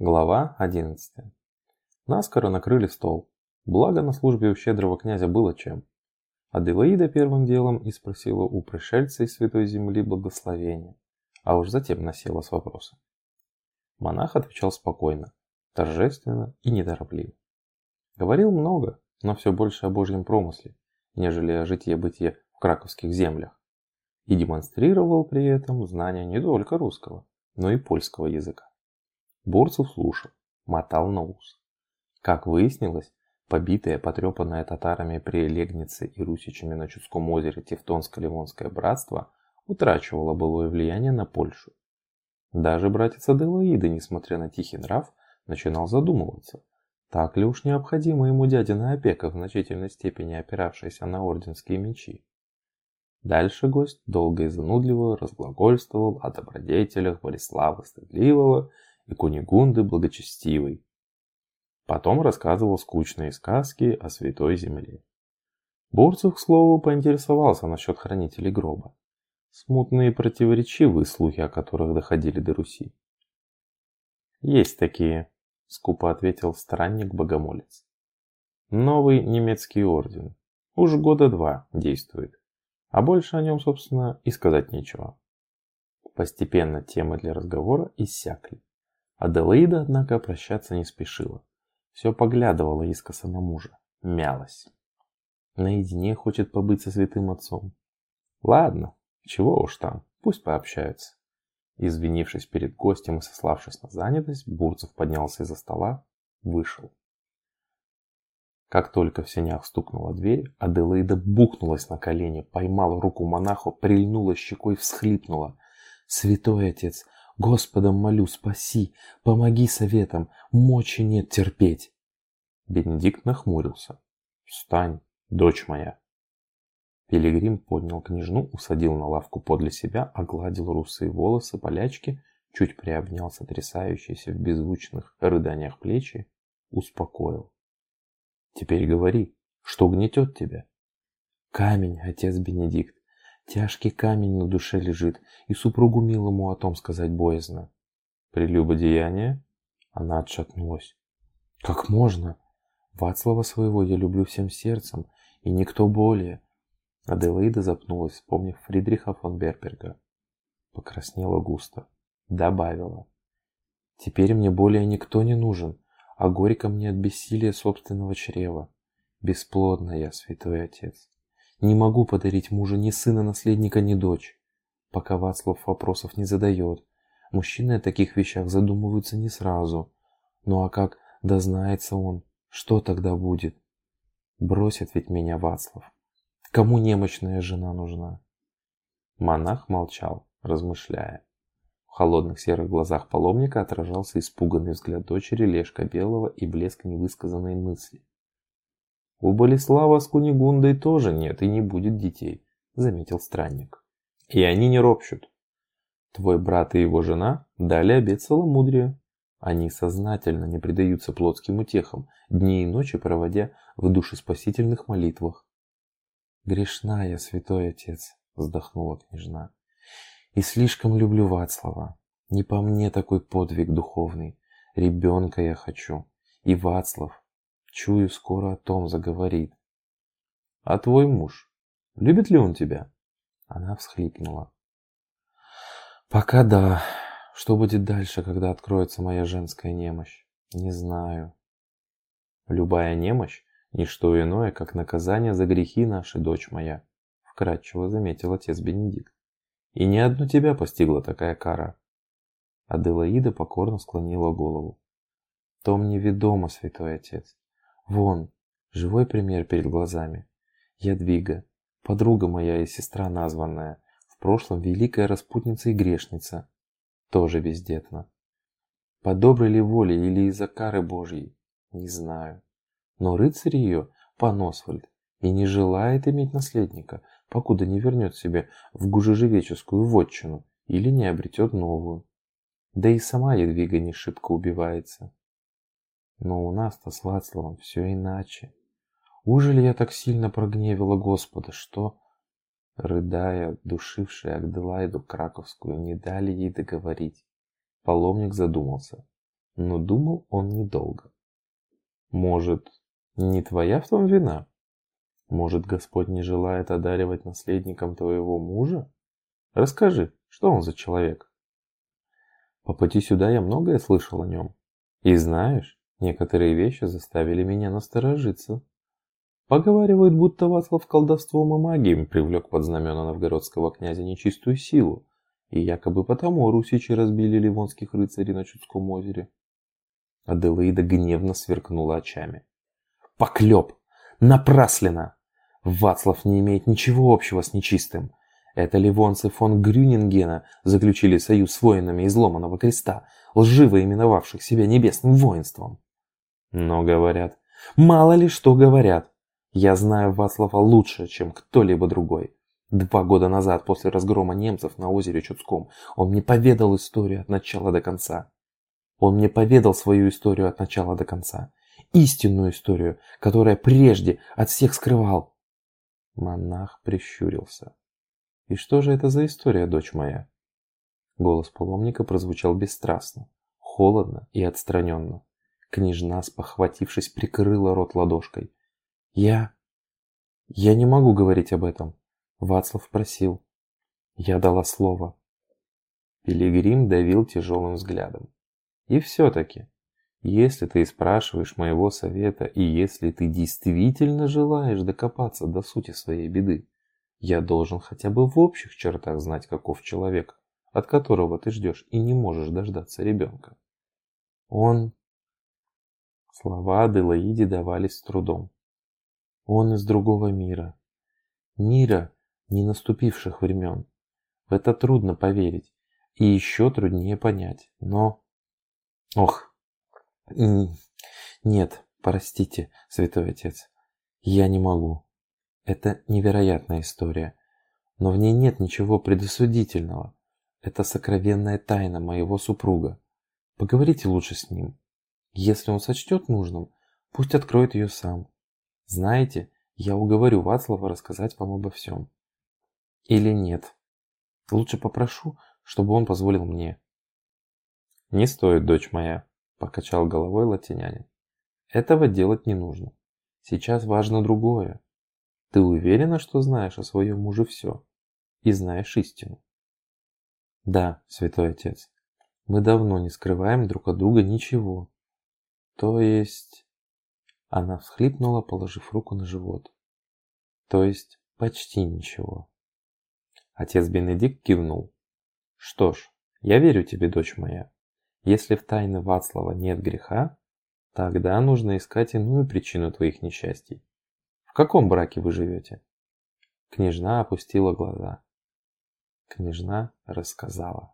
Глава 11. Наскоро накрыли стол. Благо на службе у щедрого князя было чем. Аделаида первым делом и спросила у пришельца из Святой Земли благословения, а уж затем насела с вопросом. Монах отвечал спокойно, торжественно и неторопливо. Говорил много, но все больше о Божьем промысле, нежели о житье-бытие в краковских землях. И демонстрировал при этом знания не только русского, но и польского языка. Бурцев слушал, мотал на ус. Как выяснилось, побитое, потрепанное татарами при Легнице и Русичами на Чудском озере Тевтонско-Ливонское братство утрачивало былое влияние на Польшу. Даже братец Аделаида, несмотря на тихий нрав, начинал задумываться, так ли уж необходима ему дядина опека, в значительной степени опиравшаяся на орденские мечи. Дальше гость долго и занудливо разглагольствовал о добродетелях Болеслава Стыдливого и Кунигунды Благочестивой. Потом рассказывал скучные сказки о Святой Земле. Бурцев, к слову, поинтересовался насчет хранителей гроба. Смутные противоречивые слухи, о которых доходили до Руси. «Есть такие», — скупо ответил странник-богомолец. «Новый немецкий орден. Уж года два действует. А больше о нем, собственно, и сказать нечего». Постепенно темы для разговора иссякли. Аделаида, однако, прощаться не спешила. Все поглядывала искоса на мужа, мялась. Наедине хочет побыть со святым отцом. Ладно, чего уж там, пусть пообщаются. Извинившись перед гостем и сославшись на занятость, Бурцев поднялся из-за стола, вышел. Как только в сенях стукнула дверь, Аделаида бухнулась на колени, поймала руку монаху, прильнула щекой, всхлипнула. «Святой отец, Господом молю, спаси, помоги советом, мочи нет терпеть. Бенедикт нахмурился. Встань, дочь моя. Пилигрим поднял княжну, усадил на лавку подле себя, огладил русые волосы полячки, чуть приобнял сотрясающиеся в беззвучных рыданиях плечи, успокоил. Теперь говори, что гнетет тебя? Камень, отец Бенедикт. Тяжкий камень на душе лежит, и супругу милому о том сказать боязно. Прелюбодеяние? Она отшатнулась. Как можно? Вацлава своего я люблю всем сердцем, и никто более. Аделаида запнулась, вспомнив Фридриха фон Берберга. Покраснела густо. Добавила. Теперь мне более никто не нужен, а горько мне от бессилия собственного чрева. Бесплодна я, святой отец. Не могу подарить мужу ни сына-наследника, ни дочь. Пока Вацлав вопросов не задает. Мужчины о таких вещах задумываются не сразу. Ну а как дознается он, что тогда будет? Бросит ведь меня Вацлав. Кому немощная жена нужна? Монах молчал, размышляя. В холодных серых глазах паломника отражался испуганный взгляд дочери Лешка Белого и блеск невысказанной мысли. У Болеслава с Кунигундой тоже нет и не будет детей, заметил странник. И они не ропщут. Твой брат и его жена дали обет целомудрия. Они сознательно не предаются плотским утехам, дни и ночи проводя в душеспасительных молитвах. «Грешна я, святой отец», — вздохнула княжна. «И слишком люблю Вацлава. Не по мне такой подвиг духовный. Ребенка я хочу. И Вацлав, Чую, скоро о том заговорит. А твой муж? Любит ли он тебя? Она всхлипнула. Пока да. Что будет дальше, когда откроется моя женская немощь? Не знаю. Любая немощь – ничто иное, как наказание за грехи наши, дочь моя, вкратчиво заметил отец Бенедикт. И не одну тебя постигла такая кара. Аделаида покорно склонила голову. То мне ведомо, святой отец. Вон, живой пример перед глазами. Ядвига, подруга моя и сестра названная, в прошлом великая распутница и грешница, тоже бездетна. По доброй ли воле или из-за кары Божьей, не знаю. Но рыцарь ее, пан Освальд, и не желает иметь наследника, покуда не вернет себе в гужежевеческую вотчину или не обретет новую. Да и сама Ядвига не шибко убивается. Но у нас-то с Вацлавом все иначе. Ужели я так сильно прогневила Господа, что... Рыдая, душившая Агделайду Краковскую, не дали ей договорить. Паломник задумался. но думал он недолго. Может, не твоя в том вина? Может, Господь не желает одаривать наследником твоего мужа? Расскажи, что он за человек? По пути сюда я многое слышал о нем. И знаешь, некоторые вещи заставили меня насторожиться. Поговаривают, будто Вацлав колдовством и магией привлек под знамена новгородского князя нечистую силу, и якобы потому русичи разбили ливонских рыцарей на Чудском озере. Аделаида гневно сверкнула очами. «Поклеп! Напрасленно! Вацлав не имеет ничего общего с нечистым. Это ливонцы фон Грюнингена заключили союз с воинами изломанного креста, лживо именовавших себя небесным воинством. Но говорят, мало ли что говорят. Я знаю Вацлава лучше, чем кто-либо другой. Два года назад, после разгрома немцев на озере Чудском, он мне поведал историю от начала до конца. Он мне поведал свою историю от начала до конца. Истинную историю, которая прежде от всех скрывал. Монах прищурился. «И что же это за история, дочь моя?» Голос паломника прозвучал бесстрастно, холодно и отстраненно. Княжна, спохватившись, прикрыла рот ладошкой. «Я... я не могу говорить об этом», — Вацлав просил. Я дала слово. Пилигрим давил тяжелым взглядом. «И все-таки, если ты спрашиваешь моего совета, и если ты действительно желаешь докопаться до сути своей беды, я должен хотя бы в общих чертах знать, каков человек, от которого ты ждешь и не можешь дождаться ребенка. Он... Слова Аделаиде давались с трудом. Он из другого мира. Мира, не наступивших времен. В это трудно поверить. И еще труднее понять. Но... Ох... Нет, простите, святой отец. Я не могу. Это невероятная история, но в ней нет ничего предосудительного. Это сокровенная тайна моего супруга. Поговорите лучше с ним. Если он сочтет нужным, пусть откроет ее сам. Знаете, я уговорю Вацлава рассказать вам обо всем. Или нет. Лучше попрошу, чтобы он позволил мне. Не стоит, дочь моя, покачал головой латинянин. Этого делать не нужно. Сейчас важно другое. Ты уверена, что знаешь о своем муже все? И знаешь истину? Да, святой отец. Мы давно не скрываем друг от друга ничего. То есть... Она всхлипнула, положив руку на живот. То есть почти ничего. Отец Бенедикт кивнул. Что ж, я верю тебе, дочь моя. Если в тайне Вацлава нет греха, тогда нужно искать иную причину твоих несчастий. В каком браке вы живете? Княжна опустила глаза. Княжна рассказала.